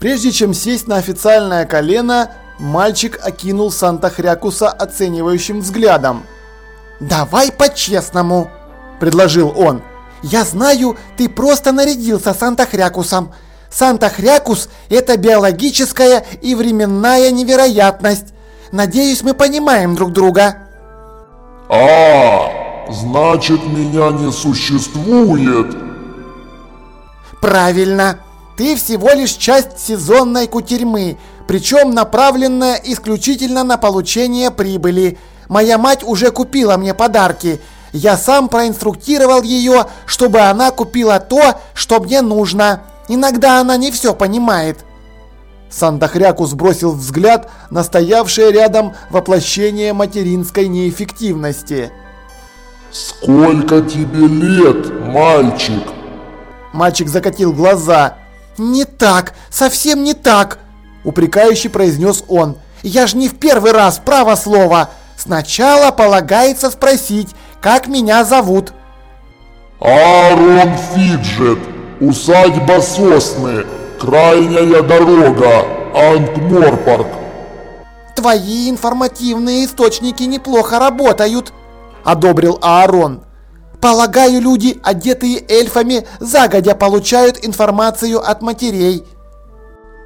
Прежде чем сесть на официальное колено, мальчик окинул Санта-Хрякуса оценивающим взглядом. «Давай по-честному», – предложил он. «Я знаю, ты просто нарядился Санта-Хрякусом. Санта-Хрякус – это биологическая и временная невероятность. Надеюсь, мы понимаем друг друга». «А, значит, меня не существует?» «Правильно. Ты всего лишь часть сезонной кутерьмы, причем направленная исключительно на получение прибыли. Моя мать уже купила мне подарки. Я сам проинструктировал ее, чтобы она купила то, что мне нужно. Иногда она не все понимает». Сандахряку сбросил взгляд на стоявшее рядом воплощение материнской неэффективности. «Сколько тебе лет, мальчик?» Мальчик закатил глаза. «Не так, совсем не так!» Упрекающе произнес он. «Я ж не в первый раз, право слово! Сначала полагается спросить, как меня зовут?» «Аарон Фиджет, усадьба Сосны, крайняя дорога, Антморпорг». «Твои информативные источники неплохо работают», – одобрил Аарон. Полагаю, люди, одетые эльфами, загодя получают информацию от матерей.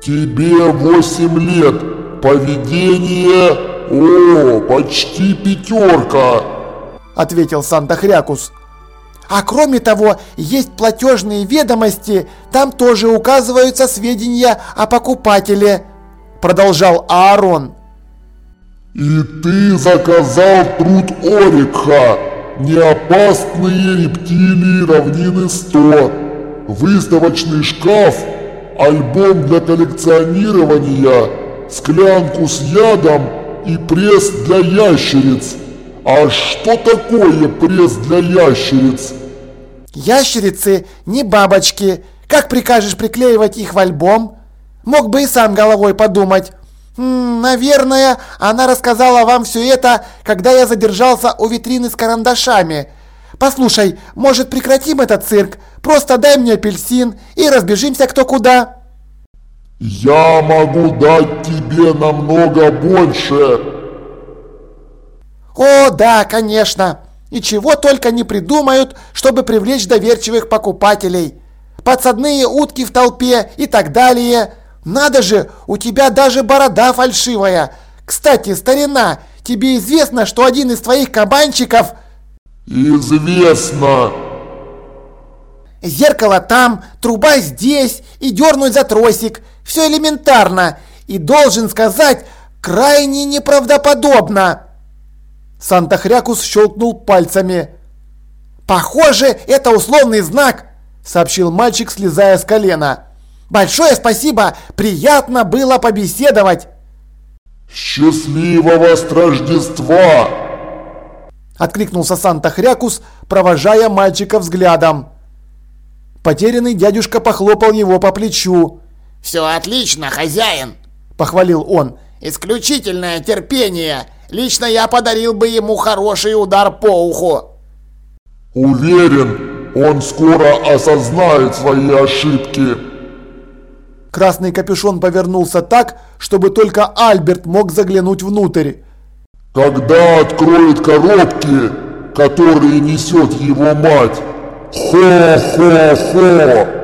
Тебе восемь лет. Поведение... О, почти пятерка. Ответил Санта-Хрякус. А кроме того, есть платежные ведомости, там тоже указываются сведения о покупателе. Продолжал Аарон. И ты заказал труд Орикха неопасные рептилии равнины 100, выставочный шкаф, альбом для коллекционирования, склянку с ядом и пресс для ящериц. А что такое пресс для ящериц? Ящерицы не бабочки. Как прикажешь приклеивать их в альбом? Мог бы и сам головой подумать. «Наверное, она рассказала вам все это, когда я задержался у витрины с карандашами. Послушай, может прекратим этот цирк? Просто дай мне апельсин и разбежимся кто куда». «Я могу дать тебе намного больше». «О, да, конечно. И чего только не придумают, чтобы привлечь доверчивых покупателей. Подсадные утки в толпе и так далее». «Надо же, у тебя даже борода фальшивая! Кстати, старина, тебе известно, что один из твоих кабанчиков...» «Известно!» «Зеркало там, труба здесь и дернуть за тросик. Все элементарно. И должен сказать, крайне неправдоподобно!» Санта-Хрякус щелкнул пальцами. «Похоже, это условный знак!» – сообщил мальчик, слезая с колена. Большое спасибо! Приятно было побеседовать!» «Счастливого Рождества!» Откликнулся Санта-Хрякус, провожая мальчика взглядом. Потерянный дядюшка похлопал его по плечу. «Все отлично, хозяин!» – похвалил он. «Исключительное терпение! Лично я подарил бы ему хороший удар по уху!» «Уверен, он скоро осознает свои ошибки!» Красный капюшон повернулся так, чтобы только Альберт мог заглянуть внутрь. «Когда откроет коробки, которые несет его мать? Хо-хо-хо!»